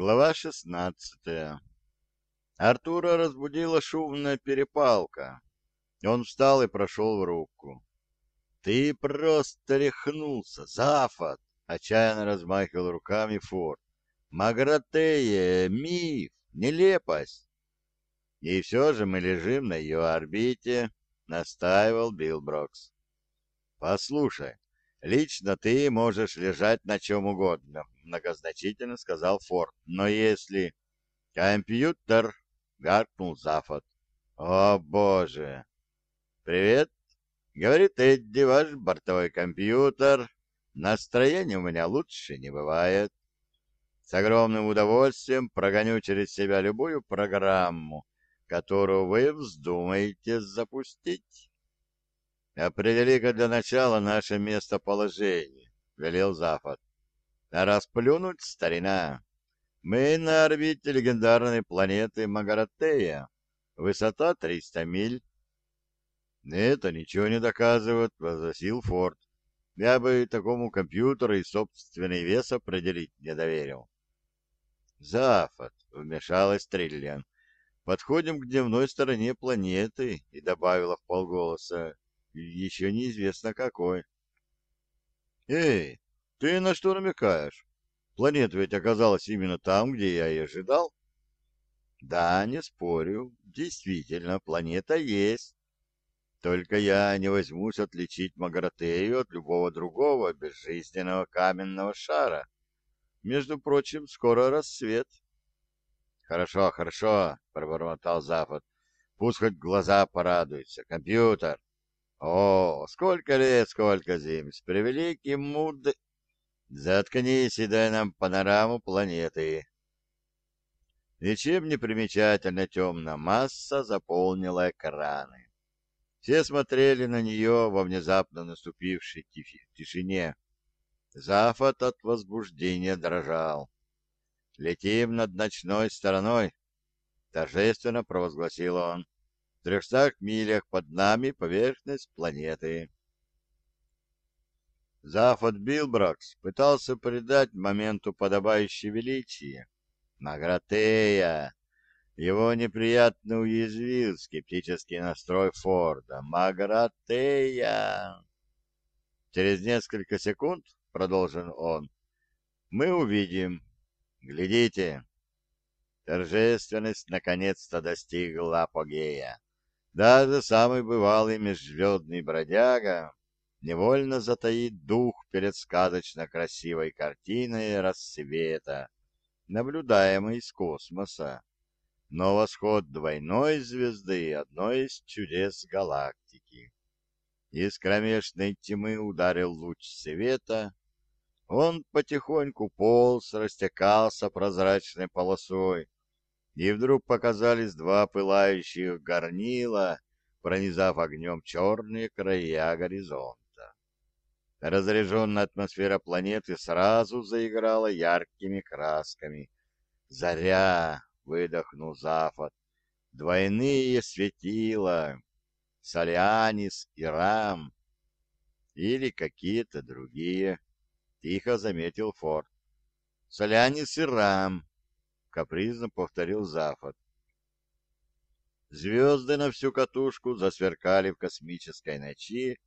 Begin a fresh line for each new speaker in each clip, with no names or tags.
Глава шестнадцатая. Артура разбудила шумная перепалка. Он встал и прошел в рубку. «Ты просто рехнулся, Зафот!» — отчаянно размахивал руками Форд. «Магратея, миф, нелепость!» «И все же мы лежим на ее орбите», — настаивал Билл Брокс. «Послушай, лично ты можешь лежать на чем угодно, многозначительно сказал Форд. Но если... Компьютер! гаркнул Зафот. О, боже! Привет! Говорит Эдди, ваш бортовой компьютер. Настроение у меня лучше не бывает. С огромным удовольствием прогоню через себя любую программу, которую вы вздумаете запустить. Определи-ка для начала наше местоположение, велел Зафот. Расплюнуть старина. Мы на орбите легендарной планеты Магаратея. Высота 300 миль. Это ничего не доказывает, возразил Форд. Я бы такому компьютеру и собственный вес определить не доверил. Зафот, вмешалась Триллиан. Подходим к дневной стороне планеты, и добавила в полголоса. Еще неизвестно какой. Эй, ты на что намекаешь? Планета ведь оказалась именно там, где я и ожидал. Да, не спорю, действительно, планета есть. Только я не возьмусь отличить Магаратею от любого другого безжизненного каменного шара. Между прочим, скоро рассвет. Хорошо, хорошо, пробормотал Запад. Пусть хоть глаза порадуются. Компьютер. О, сколько лет, сколько зим. С превеликим муд... Заткнись и дай нам панораму планеты. Ничем не примечательно темная масса заполнила экраны. Все смотрели на нее во внезапно наступившей тишине. Зафот от возбуждения дрожал. «Летим над ночной стороной», — торжественно провозгласил он. «В трехстах милях под нами поверхность планеты». Зафот Билбракс пытался придать моменту подобающее величие. Магратея! Его неприятно уязвил скептический настрой Форда. Магратея! Через несколько секунд, продолжил он, мы увидим. Глядите. Торжественность наконец-то достигла апогея. Даже самый бывалый межзвездный бродяга невольно затаит дух перед сказочно красивой картиной рассвета, наблюдаемой из космоса. Но восход двойной звезды — одно из чудес галактики. Из кромешной тьмы ударил луч света, он потихоньку полз, растекался прозрачной полосой, и вдруг показались два пылающих горнила, пронизав огнем черные края горизонта. Разряженная атмосфера планеты сразу заиграла яркими красками. «Заря!» — выдохнул Зафот. «Двойные светила! Солянис и Рам!» «Или какие-то другие!» — тихо заметил Форд. «Солянис и Рам!» — капризно повторил Зафот. Звезды на всю катушку засверкали в космической ночи,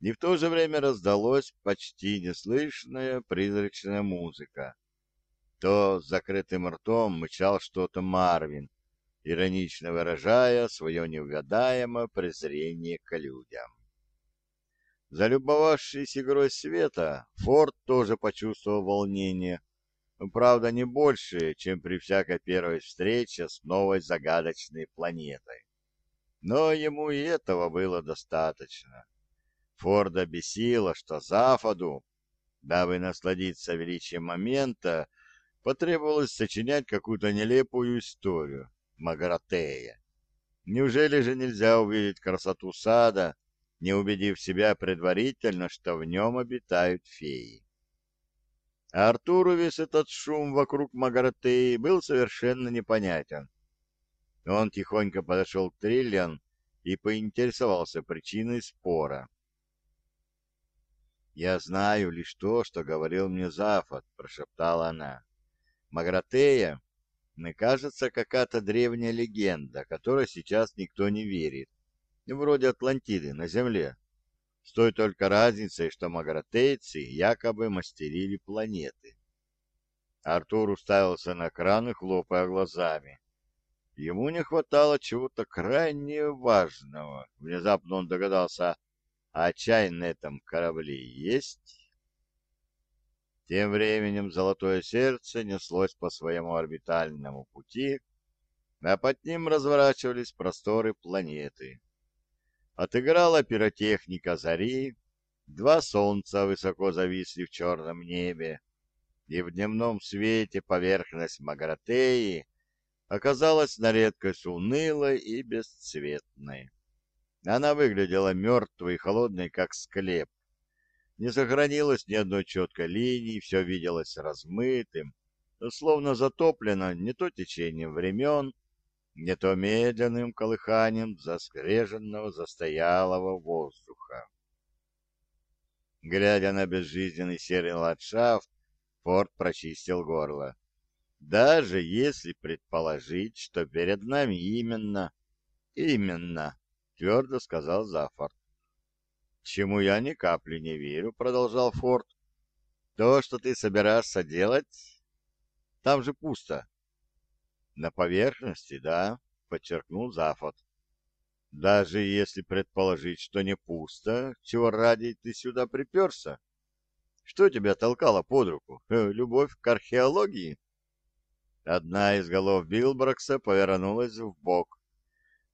и в то же время раздалась почти неслышная призрачная музыка. То с закрытым ртом мычал что-то Марвин, иронично выражая свое неугадаемое презрение к людям. Залюбовавшись игрой света, Форд тоже почувствовал волнение, правда не больше, чем при всякой первой встрече с новой загадочной планетой. Но ему и этого было достаточно. Форда бесило, что Зафаду, дабы насладиться величием момента, потребовалось сочинять какую-то нелепую историю Магаратея. Неужели же нельзя увидеть красоту сада, не убедив себя предварительно, что в нем обитают феи? А Артуру весь этот шум вокруг Магаратеи был совершенно непонятен. Он тихонько подошел к Триллиан и поинтересовался причиной спора. «Я знаю лишь то, что говорил мне Зафот», — прошептала она. Магратея, кажется, какая-то древняя легенда, которой сейчас никто не верит. Вроде Атлантиды на Земле. С той только разницей, что магратейцы якобы мастерили планеты. Артур уставился на краны, хлопая глазами. Ему не хватало чего-то крайне важного. Внезапно он догадался, а чай на этом корабле есть? Тем временем золотое сердце неслось по своему орбитальному пути, а под ним разворачивались просторы планеты. Отыграла пиротехника зари, два солнца высоко зависли в черном небе, и в дневном свете поверхность Магратеи оказалась на редкость унылой и бесцветной. Она выглядела мертвой и холодной, как склеп. Не сохранилось ни одной четкой линии, все виделось размытым, словно затоплено не то течением времен, не то медленным колыханием заскреженного застоялого воздуха. Глядя на безжизненный серый ландшафт, Форд прочистил горло. Даже если предположить, что перед нами именно, именно, твердо сказал Зафорд. Чему я ни капли не верю, продолжал Форд. То, что ты собираешься делать, там же пусто. На поверхности, да, подчеркнул Зафот. Даже если предположить, что не пусто, чего ради ты сюда приперся? Что тебя толкало под руку? Э, любовь к археологии? Одна из голов Билброкса повернулась в бок.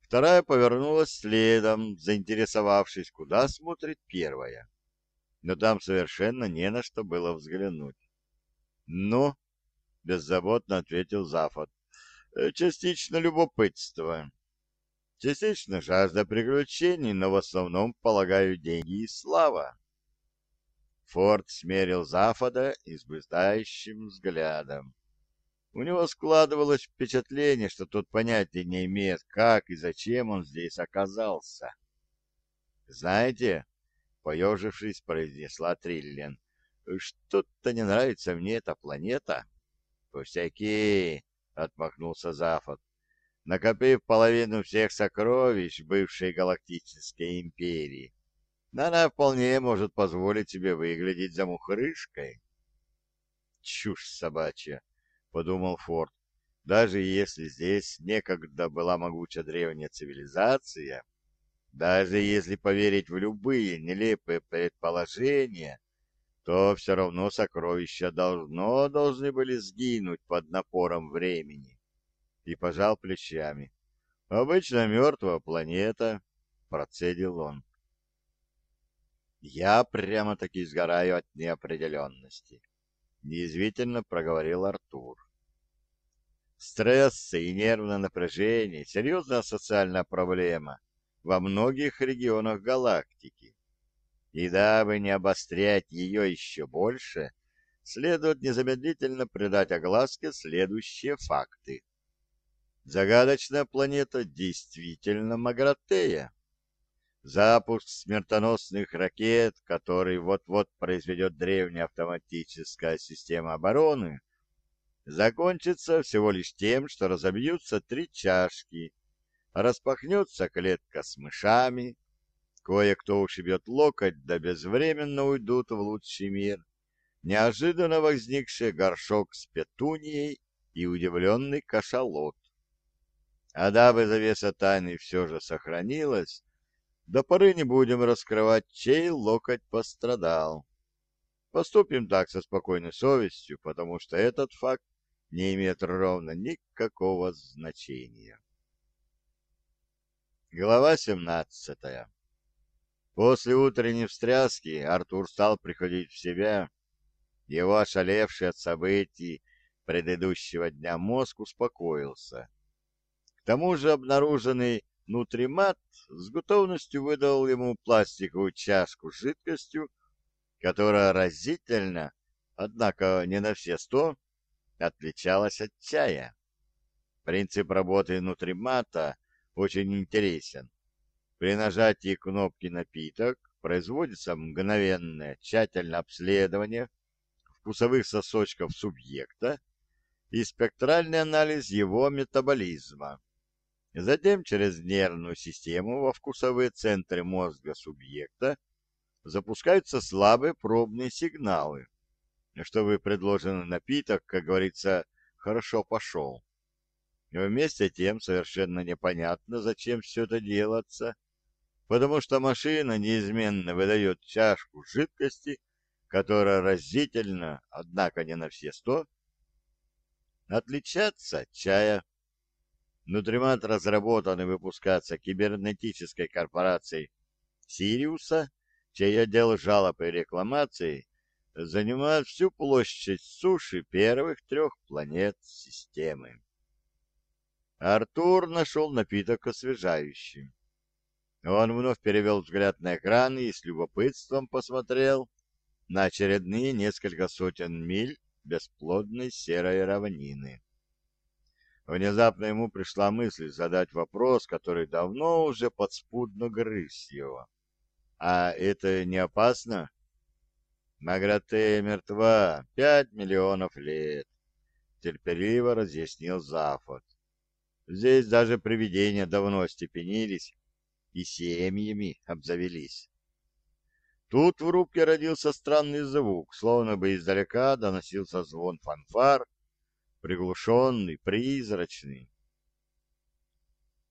Вторая повернулась следом, заинтересовавшись, куда смотрит первая. Но там совершенно не на что было взглянуть. «Ну?» — беззаботно ответил Зафот. «Э, «Частично любопытство. Частично жажда приключений, но в основном, полагаю, деньги и слава». Форд смерил Зафода избыздающим взглядом. У него складывалось впечатление, что тот понятия не имеет, как и зачем он здесь оказался. «Знаете», — поежившись, произнесла Триллиан, — «что-то не нравится мне эта планета». «Пустяки», — отмахнулся Зафот, накопив половину всех сокровищ бывшей галактической империи она вполне может позволить себе выглядеть замухрышкой. Чушь собачья, подумал Форд. Даже если здесь некогда была могучая древняя цивилизация, даже если поверить в любые нелепые предположения, то все равно сокровища должно должны были сгинуть под напором времени. И пожал плечами. Обычно мертвая планета, процедил он. Я прямо-таки сгораю от неопределенности. Неизвительно проговорил Артур. Стресс и нервное напряжение — серьезная социальная проблема во многих регионах галактики. И дабы не обострять ее еще больше, следует незамедлительно придать огласке следующие факты. Загадочная планета действительно Магратея. Запуск смертоносных ракет, который вот-вот произведет древняя автоматическая система обороны, закончится всего лишь тем, что разобьются три чашки, распахнется клетка с мышами, кое-кто ушибет локоть, да безвременно уйдут в лучший мир, неожиданно возникший горшок с петунией и удивленный кашалот. А дабы завеса тайны все же сохранилась, до поры не будем раскрывать, чей локоть пострадал. Поступим так со спокойной совестью, потому что этот факт не имеет ровно никакого значения. Глава 17 После утренней встряски Артур стал приходить в себя. Его ошалевший от событий предыдущего дня мозг успокоился. К тому же обнаруженный Нутримат с готовностью выдал ему пластиковую чашку с жидкостью, которая разительно, однако не на все сто, отличалась от чая. Принцип работы нутримата очень интересен. При нажатии кнопки «Напиток» производится мгновенное тщательное обследование вкусовых сосочков субъекта, и спектральный анализ его метаболизма. Затем через нервную систему во вкусовые центры мозга субъекта запускаются слабые пробные сигналы, чтобы предложенный напиток, как говорится, хорошо пошел. Вместе тем совершенно непонятно, зачем все это делаться, потому что машина неизменно выдает чашку жидкости, которая разительно, однако не на все сто, отличаться от чая. Нутримат разработан и выпускается кибернетической корпорацией Сириуса, чей отдел жалоб и рекламаций занимает всю площадь суши первых трех планет системы. Артур нашел напиток освежающим. Он вновь перевел взгляд на экран и с любопытством посмотрел на очередные несколько сотен миль бесплодной серой равнины. Внезапно ему пришла мысль задать вопрос, который давно уже подспудно грыз его. «А это не опасно?» «Маграте мертва пять миллионов лет», — терпеливо разъяснил Зафот. «Здесь даже привидения давно остепенились и семьями обзавелись». Тут в рубке родился странный звук, словно бы издалека доносился звон фанфар, приглушенный, призрачный.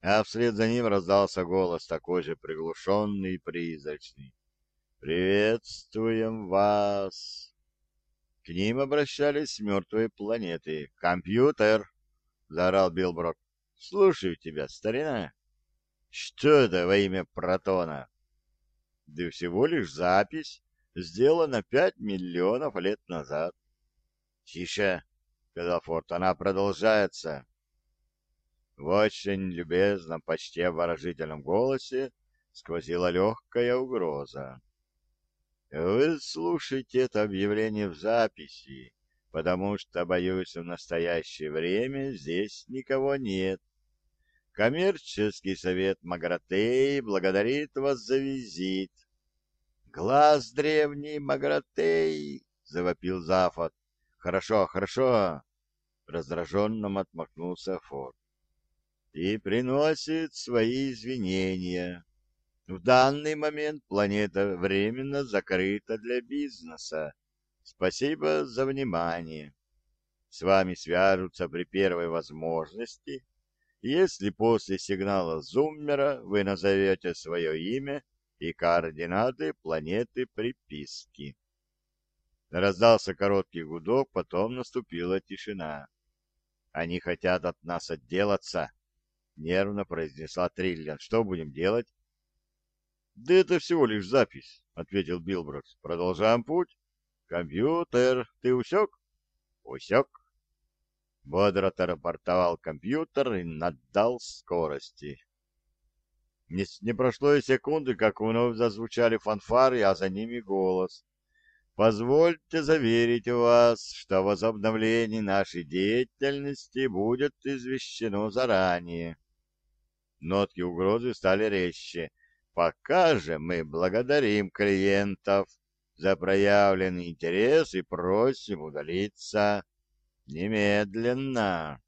А вслед за ним раздался голос такой же приглушенный и призрачный. «Приветствуем вас!» К ним обращались мертвые планеты. «Компьютер!» — заорал Билброк. «Слушаю тебя, старина!» «Что это во имя Протона?» да всего лишь запись, сделана пять миллионов лет назад. — Тише, — сказал Форд, — она продолжается. В очень любезном, почти обворожительном голосе сквозила легкая угроза. Вы слушайте это объявление в записи, потому что, боюсь, в настоящее время здесь никого нет. Коммерческий совет Магратей благодарит вас за визит. «Глаз древний Магратей!» — завопил Зафот. «Хорошо, хорошо!» — раздраженно отмахнулся Форд. «И приносит свои извинения. В данный момент планета временно закрыта для бизнеса. Спасибо за внимание. С вами свяжутся при первой возможности» если после сигнала зуммера вы назовете свое имя и координаты планеты приписки. Раздался короткий гудок, потом наступила тишина. «Они хотят от нас отделаться», — нервно произнесла Триллиан. «Что будем делать?» «Да это всего лишь запись», — ответил Билброкс. «Продолжаем путь. Компьютер, ты усек?» «Усек», Бодро рапортовал компьютер и наддал скорости. Не, не прошло и секунды, как вновь зазвучали фанфары, а за ними голос. «Позвольте заверить вас, что возобновление нашей деятельности будет извещено заранее». Нотки угрозы стали резче. «Пока же мы благодарим клиентов за проявленный интерес и просим удалиться». Немедленно.